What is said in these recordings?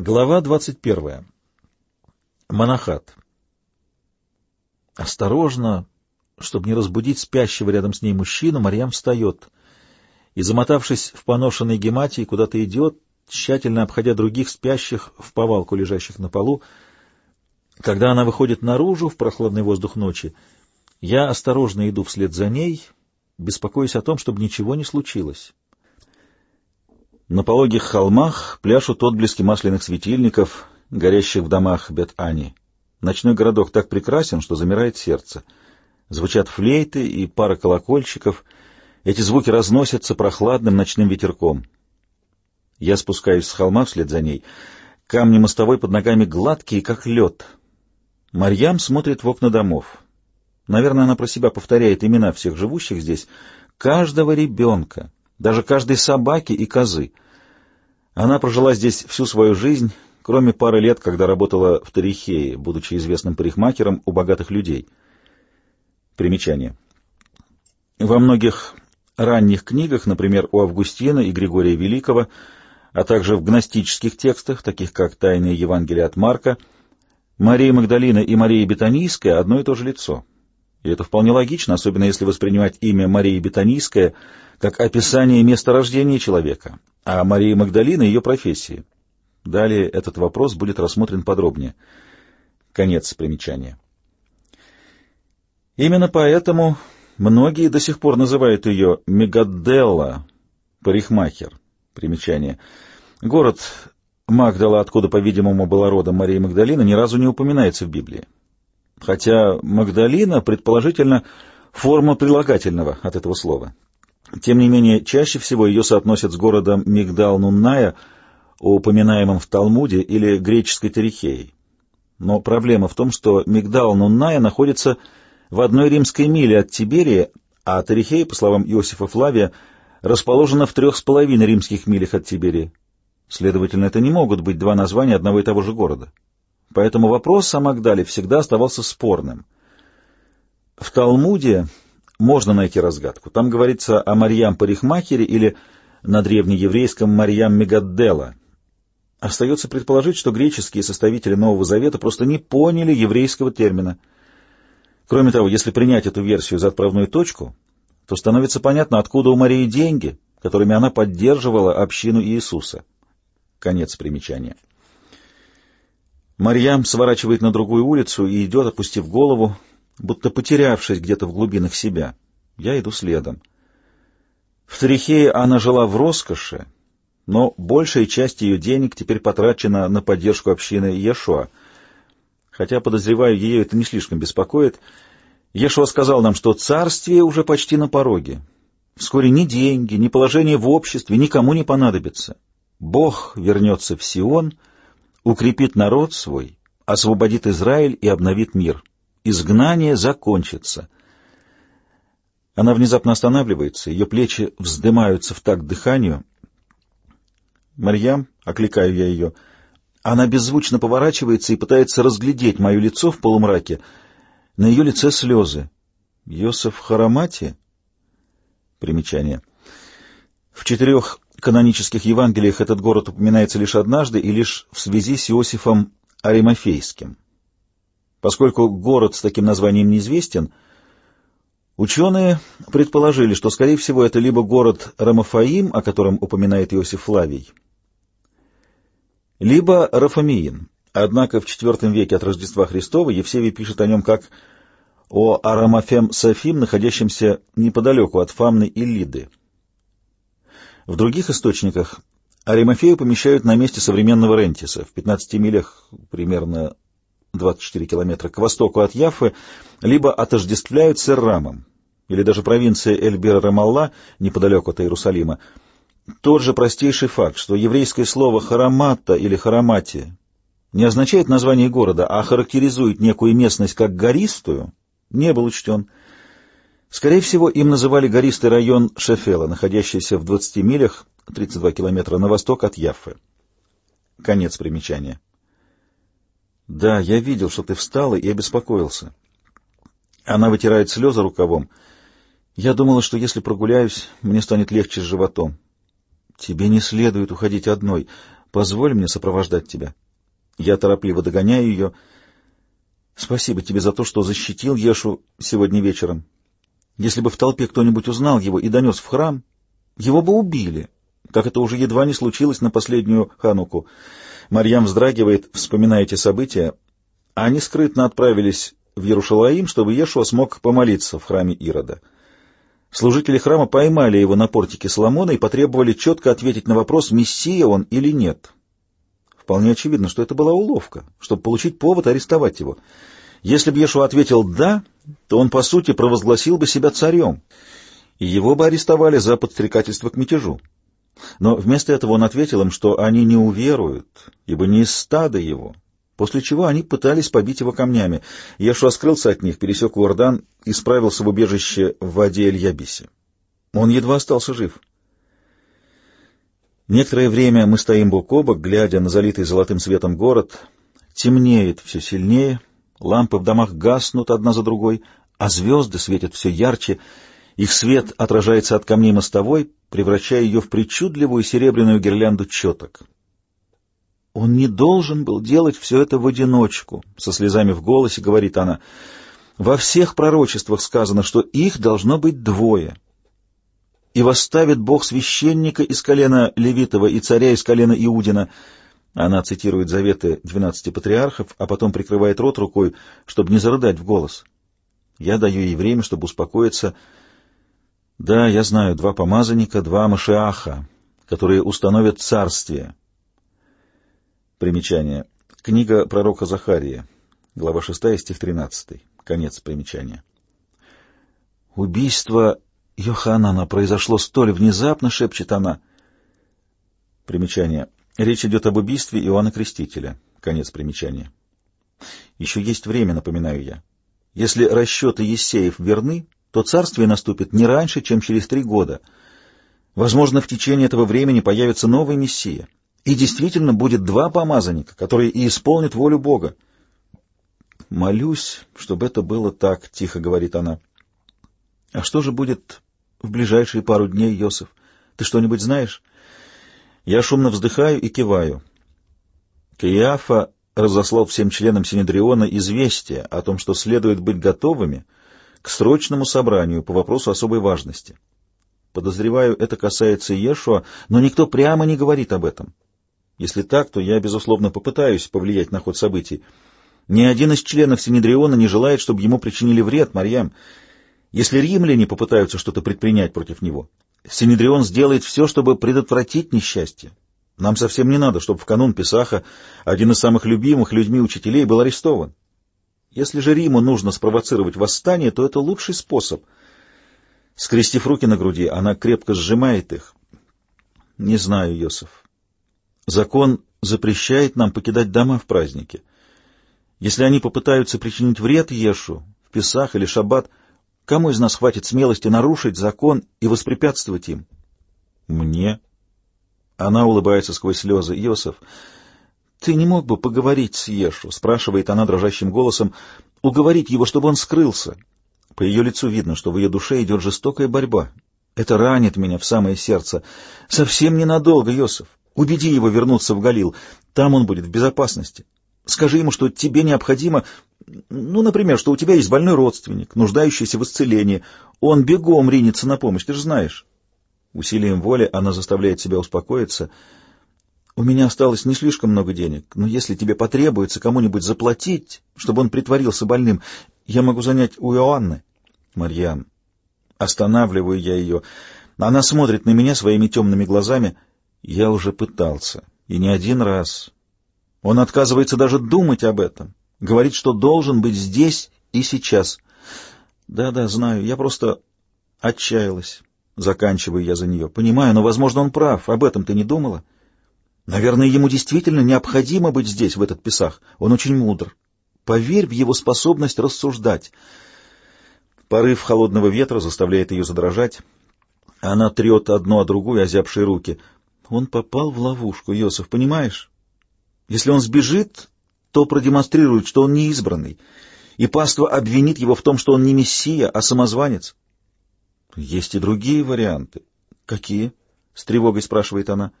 Глава 21. Монахат. Осторожно, чтобы не разбудить спящего рядом с ней мужчину, Марьям встает и, замотавшись в поношенной гематии, куда-то идет, тщательно обходя других спящих в повалку, лежащих на полу. Когда она выходит наружу в прохладный воздух ночи, я осторожно иду вслед за ней, беспокоясь о том, чтобы ничего не случилось. На пологих холмах пляшут отблески масляных светильников, горящих в домах Бет-Ани. Ночной городок так прекрасен, что замирает сердце. Звучат флейты и пара колокольчиков. Эти звуки разносятся прохладным ночным ветерком. Я спускаюсь с холма вслед за ней. Камни мостовой под ногами гладкие, как лед. Марьям смотрит в окна домов. Наверное, она про себя повторяет имена всех живущих здесь, каждого ребенка, даже каждой собаки и козы. Она прожила здесь всю свою жизнь, кроме пары лет, когда работала в Тарихее, будучи известным парикмахером у богатых людей. Примечание. Во многих ранних книгах, например, у Августина и Григория Великого, а также в гностических текстах, таких как «Тайные Евангелия от Марка», Мария Магдалина и Мария Бетанийская — одно и то же лицо. И это вполне логично, особенно если воспринимать имя Марии Бетанийская — как описание места рождения человека, а Марии Магдалины — ее профессии. Далее этот вопрос будет рассмотрен подробнее. Конец примечания. Именно поэтому многие до сих пор называют ее Мегаделла, парикмахер. Примечание. Город Магдала, откуда, по-видимому, была родом Мария Магдалина, ни разу не упоминается в Библии. Хотя Магдалина, предположительно, форма прилагательного от этого слова. Тем не менее, чаще всего ее соотносят с городом Мигдал-Нунная, упоминаемым в Талмуде, или греческой Терихеей. Но проблема в том, что Мигдал-Нунная находится в одной римской миле от Тиберии, а Терихея, по словам Иосифа Флавия, расположена в трех с половиной римских милях от Тиберии. Следовательно, это не могут быть два названия одного и того же города. Поэтому вопрос о Магдале всегда оставался спорным. В Талмуде можно найти разгадку. Там говорится о Марьям Парикмахере или на древнееврейском Марьям Мегаддела. Остается предположить, что греческие составители Нового Завета просто не поняли еврейского термина. Кроме того, если принять эту версию за отправную точку, то становится понятно, откуда у Марии деньги, которыми она поддерживала общину Иисуса. Конец примечания. Марьям сворачивает на другую улицу и идет, опустив голову, будто потерявшись где-то в глубинах себя. Я иду следом. В Тарихее она жила в роскоши, но большая часть ее денег теперь потрачена на поддержку общины Ешуа. Хотя, подозреваю, ее это не слишком беспокоит. Ешуа сказал нам, что царствие уже почти на пороге. Вскоре ни деньги, ни положение в обществе никому не понадобится. Бог вернется в Сион, укрепит народ свой, освободит Израиль и обновит мир изгнание закончится. Она внезапно останавливается, ее плечи вздымаются в такт дыханию. «Марьям», — окликаю я ее, — она беззвучно поворачивается и пытается разглядеть мое лицо в полумраке. На ее лице слезы. «Йосеф Харамати?» Примечание. В четырех канонических Евангелиях этот город упоминается лишь однажды и лишь в связи с Иосифом Аримофейским. Поскольку город с таким названием неизвестен, ученые предположили, что, скорее всего, это либо город Рамафаим, о котором упоминает Иосиф Флавий, либо Рафамиин. Однако в IV веке от Рождества Христова Евсевий пишет о нем как о Арамафем Софим, находящемся неподалеку от Фамны и Лиды. В других источниках Аримафею помещают на месте современного Рентиса, в 15 милях примерно 24 километра к востоку от Яффы, либо отождествляют с Эррамом, или даже провинция Эльбер-Рамалла, неподалеку от Иерусалима. Тот же простейший факт, что еврейское слово «хараматта» или «харамати» не означает название города, а характеризует некую местность как гористую, не был учтен. Скорее всего, им называли гористый район Шефела, находящийся в 20 милях, 32 километра на восток от Яффы. Конец примечания. Да, я видел, что ты встала и обеспокоился. Она вытирает слезы рукавом. Я думала, что если прогуляюсь, мне станет легче с животом. Тебе не следует уходить одной. Позволь мне сопровождать тебя. Я торопливо догоняю ее. Спасибо тебе за то, что защитил Ешу сегодня вечером. Если бы в толпе кто-нибудь узнал его и донес в храм, его бы убили, как это уже едва не случилось на последнюю хануку. Марьям вздрагивает, вспоминая эти события. Они скрытно отправились в Иерушалаим, чтобы Ешуа смог помолиться в храме Ирода. Служители храма поймали его на портике Соломона и потребовали четко ответить на вопрос, мессия он или нет. Вполне очевидно, что это была уловка, чтобы получить повод арестовать его. Если бы Ешуа ответил «да», то он, по сути, провозгласил бы себя царем, и его бы арестовали за подстрекательство к мятежу. Но вместо этого он ответил им, что они не уверуют, ибо не из стада его, после чего они пытались побить его камнями. Ешуа скрылся от них, пересек Иордан и справился в убежище в воде Эль-Ябисе. Он едва остался жив. Некоторое время мы стоим бок о бок, глядя на залитый золотым светом город. Темнеет все сильнее, лампы в домах гаснут одна за другой, а звезды светят все ярче. Их свет отражается от камней мостовой, превращая ее в причудливую серебряную гирлянду четок. «Он не должен был делать все это в одиночку», — со слезами в голосе говорит она. «Во всех пророчествах сказано, что их должно быть двое. И восставит Бог священника из колена Левитова и царя из колена Иудина». Она цитирует заветы двенадцати патриархов, а потом прикрывает рот рукой, чтобы не зарыдать в голос. Я даю ей время, чтобы успокоиться. Да, я знаю, два помазанника, два Машиаха, которые установят царствие, Примечание. Книга пророка Захария. Глава 6, стих 13. Конец примечания. Убийство Йоханана произошло столь внезапно, шепчет она. Примечание. Речь идет об убийстве Иоанна Крестителя. Конец примечания. Еще есть время, напоминаю я. Если расчеты Ессеев верны, то царствие наступит не раньше, чем через три года. Возможно, в течение этого времени появится новый Мессия — и действительно будет два помазанника, которые и исполнят волю Бога. «Молюсь, чтобы это было так», — тихо говорит она. «А что же будет в ближайшие пару дней, Йосиф? Ты что-нибудь знаешь?» Я шумно вздыхаю и киваю. Киафа разослал всем членам Синедриона известие о том, что следует быть готовыми к срочному собранию по вопросу особой важности. Подозреваю, это касается Ешуа, но никто прямо не говорит об этом. Если так, то я, безусловно, попытаюсь повлиять на ход событий. Ни один из членов Синедриона не желает, чтобы ему причинили вред, Марьям. Если римляне попытаются что-то предпринять против него, Синедрион сделает все, чтобы предотвратить несчастье. Нам совсем не надо, чтобы в канун Песаха один из самых любимых людьми учителей был арестован. Если же Риму нужно спровоцировать восстание, то это лучший способ. Скрестив руки на груди, она крепко сжимает их. Не знаю, Йосиф. Закон запрещает нам покидать дома в праздники. Если они попытаются причинить вред Ешу в Песах или Шаббат, кому из нас хватит смелости нарушить закон и воспрепятствовать им? Мне. Она улыбается сквозь слезы. Йосеф, ты не мог бы поговорить с Ешу? Спрашивает она дрожащим голосом. Уговорить его, чтобы он скрылся. По ее лицу видно, что в ее душе идет жестокая борьба. Это ранит меня в самое сердце. Совсем ненадолго, Йосеф. Убеди его вернуться в Галил. Там он будет в безопасности. Скажи ему, что тебе необходимо... Ну, например, что у тебя есть больной родственник, нуждающийся в исцелении. Он бегом ринется на помощь, ты же знаешь. Усилием воли она заставляет себя успокоиться. У меня осталось не слишком много денег, но если тебе потребуется кому-нибудь заплатить, чтобы он притворился больным, я могу занять у Иоанны. Марьям. Останавливаю я ее. Она смотрит на меня своими темными глазами — я уже пытался, и не один раз. Он отказывается даже думать об этом. Говорит, что должен быть здесь и сейчас. Да-да, знаю, я просто отчаялась. Заканчиваю я за нее. Понимаю, но, возможно, он прав. Об этом ты не думала? Наверное, ему действительно необходимо быть здесь, в этот писах. Он очень мудр. Поверь в его способность рассуждать. Порыв холодного ветра заставляет ее задрожать. Она трет одну о другую озябшие руки — он попал в ловушку, Йосиф, понимаешь? Если он сбежит, то продемонстрирует, что он не избранный, и паства обвинит его в том, что он не мессия, а самозванец. Есть и другие варианты. Какие? С тревогой спрашивает она.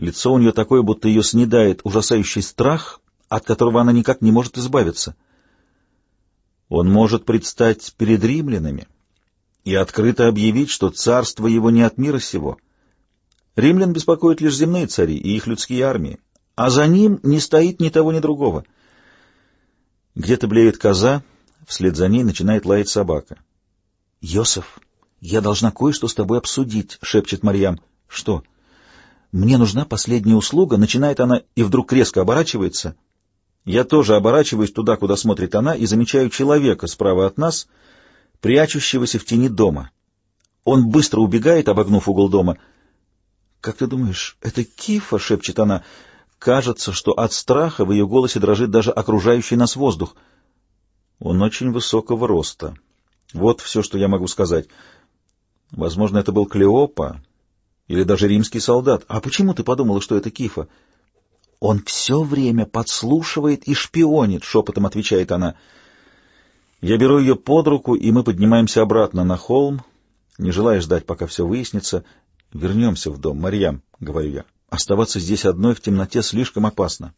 Лицо у нее такое, будто ее снедает ужасающий страх, от которого она никак не может избавиться. Он может предстать перед римлянами и открыто объявить, что царство его не от мира сего. Римлян беспокоят лишь земные цари и их людские армии, а за ним не стоит ни того, ни другого. Где-то блеет коза, вслед за ней начинает лаять собака. — Йосеф, я должна кое-что с тобой обсудить, — шепчет Марьям. — Что? — Мне нужна последняя услуга, — начинает она и вдруг резко оборачивается. Я тоже оборачиваюсь туда, куда смотрит она, и замечаю человека справа от нас — прячущегося в тени дома. Он быстро убегает, обогнув угол дома. «Как ты думаешь, это Кифа?» — шепчет она. Кажется, что от страха в ее голосе дрожит даже окружающий нас воздух. Он очень высокого роста. Вот все, что я могу сказать. Возможно, это был Клеопа или даже римский солдат. А почему ты подумала, что это Кифа? Он все время подслушивает и шпионит, — шепотом отвечает она. — я беру ее под руку, и мы поднимаемся обратно на холм, не желая ждать, пока все выяснится. «Вернемся в дом, Марьям», — говорю я. «Оставаться здесь одной в темноте слишком опасно».